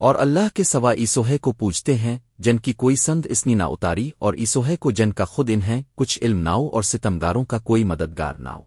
اور اللہ کے سوا ایسوہے کو پوچھتے ہیں، جن کی کوئی سند اسنی نہ اتاری اور ایسوہے کو جن کا خود انہیں کچھ علم ناؤ اور ستمگاروں کا کوئی مددگار ناؤ